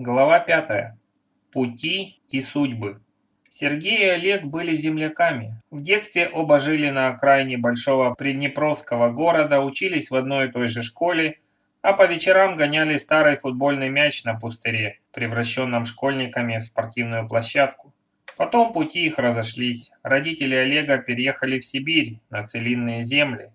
Глава 5. Пути и судьбы. Сергей и Олег были земляками. В детстве оба жили на окраине большого приднепровского города, учились в одной и той же школе, а по вечерам гоняли старый футбольный мяч на пустыре, превращенном школьниками в спортивную площадку. Потом пути их разошлись. Родители Олега переехали в Сибирь, на целинные земли.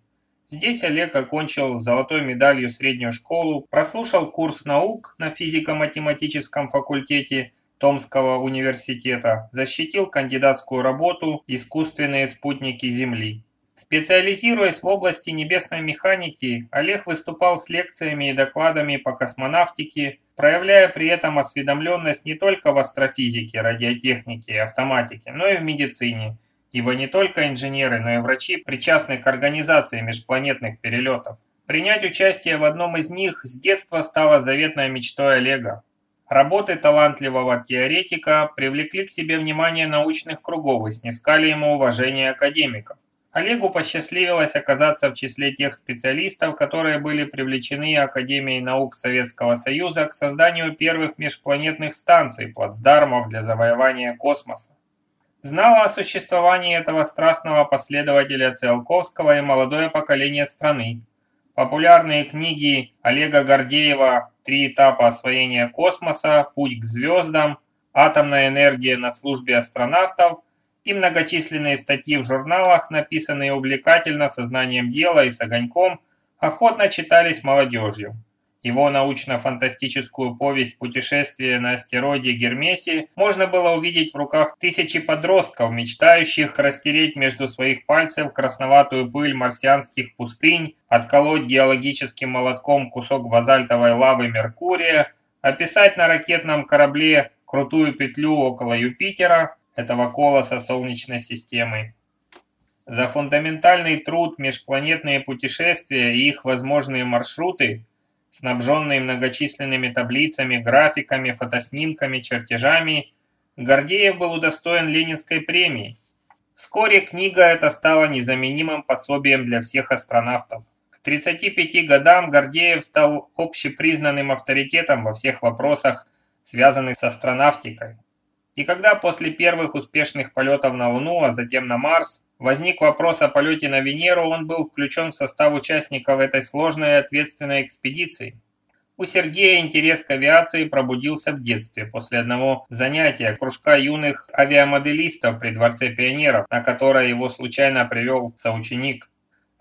Здесь Олег окончил с золотой медалью среднюю школу, прослушал курс наук на физико-математическом факультете Томского университета, защитил кандидатскую работу «Искусственные спутники Земли». Специализируясь в области небесной механики, Олег выступал с лекциями и докладами по космонавтике, проявляя при этом осведомленность не только в астрофизике, радиотехнике и автоматике, но и в медицине – ибо не только инженеры, но и врачи причастны к организации межпланетных перелетов. Принять участие в одном из них с детства стало заветной мечтой Олега. Работы талантливого теоретика привлекли к себе внимание научных кругов и снискали ему уважение академиков. Олегу посчастливилось оказаться в числе тех специалистов, которые были привлечены Академией наук Советского Союза к созданию первых межпланетных станций, плацдармов для завоевания космоса знало о существовании этого страстного последователя Циолковского и молодое поколение страны. Популярные книги Олега Гордеева «Три этапа освоения космоса», «Путь к звездам», «Атомная энергия на службе астронавтов» и многочисленные статьи в журналах, написанные увлекательно, сознанием дела и с огоньком, охотно читались молодежью. Его научно-фантастическую повесть «Путешествие на астероиде Гермесе» можно было увидеть в руках тысячи подростков, мечтающих растереть между своих пальцев красноватую пыль марсианских пустынь, отколоть геологическим молотком кусок базальтовой лавы Меркурия, описать на ракетном корабле крутую петлю около Юпитера, этого колоса Солнечной системы. За фундаментальный труд межпланетные путешествия и их возможные маршруты снабженный многочисленными таблицами, графиками, фотоснимками, чертежами, Гордеев был удостоен Ленинской премии. Вскоре книга эта стала незаменимым пособием для всех астронавтов. К 35 годам Гордеев стал общепризнанным авторитетом во всех вопросах, связанных с астронавтикой. И когда после первых успешных полетов на Луну, а затем на Марс, возник вопрос о полете на Венеру, он был включен в состав участников этой сложной и ответственной экспедиции. У Сергея интерес к авиации пробудился в детстве, после одного занятия кружка юных авиамоделистов при Дворце пионеров, на которое его случайно привел соученик.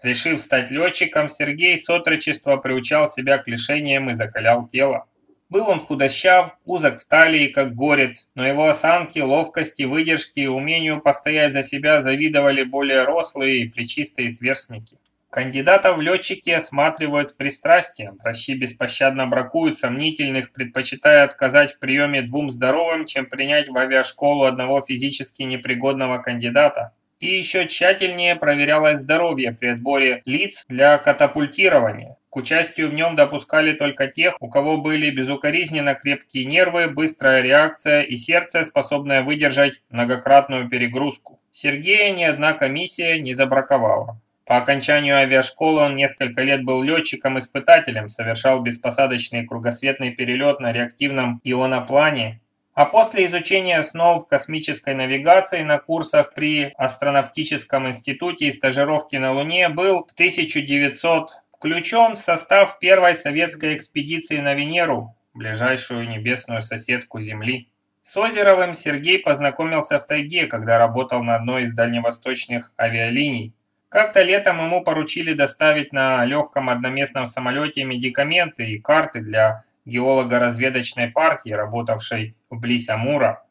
Решив стать летчиком, Сергей с отрочества приучал себя к лишениям и закалял тело. Был он худощав, узок в талии, как горец, но его осанки, ловкости, выдержки и умению постоять за себя завидовали более рослые и плечистые сверстники. Кандидатов в летчики осматривают с пристрастием, врачи беспощадно бракуют сомнительных, предпочитая отказать в приеме двум здоровым, чем принять в авиашколу одного физически непригодного кандидата. И еще тщательнее проверялось здоровье при отборе лиц для катапультирования. К участию в нем допускали только тех, у кого были безукоризненно крепкие нервы, быстрая реакция и сердце, способное выдержать многократную перегрузку. Сергея ни одна комиссия не забраковала. По окончанию авиашколы он несколько лет был летчиком-испытателем, совершал беспосадочный кругосветный перелет на реактивном ионоплане, а после изучения основ космической навигации на курсах при Астронавтическом институте и стажировки на Луне был в 1900 включен в состав первой советской экспедиции на Венеру, ближайшую небесную соседку Земли. С Озеровым Сергей познакомился в тайге, когда работал на одной из дальневосточных авиалиний. Как-то летом ему поручили доставить на легком одноместном самолете медикаменты и карты для геолого-разведочной партии, работавшей вблизь Амура.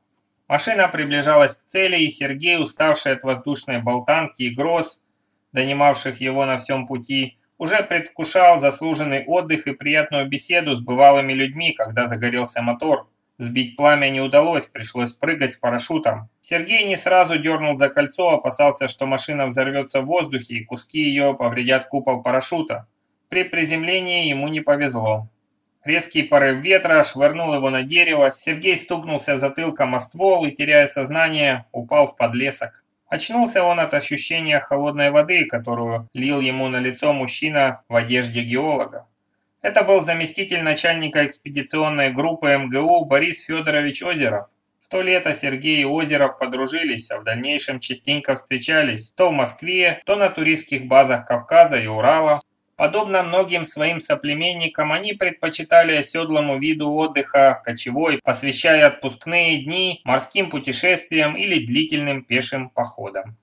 Машина приближалась к цели, и Сергей, уставший от воздушной болтанки и гроз, донимавших его на всем пути, уже предвкушал заслуженный отдых и приятную беседу с бывалыми людьми, когда загорелся мотор. Сбить пламя не удалось, пришлось прыгать с парашютом. Сергей не сразу дернул за кольцо, опасался, что машина взорвется в воздухе и куски ее повредят купол парашюта. При приземлении ему не повезло. Резкий порыв ветра швырнул его на дерево, Сергей стукнулся затылком о ствол и, теряя сознание, упал в подлесок. Очнулся он от ощущения холодной воды, которую лил ему на лицо мужчина в одежде геолога. Это был заместитель начальника экспедиционной группы МГУ Борис Федорович Озеров. В то лето Сергей и Озеров подружились, а в дальнейшем частенько встречались то в Москве, то на туристских базах Кавказа и Урала. Подобно многим своим соплеменникам, они предпочитали оседлому виду отдыха, кочевой, посвящая отпускные дни морским путешествиям или длительным пешим походам.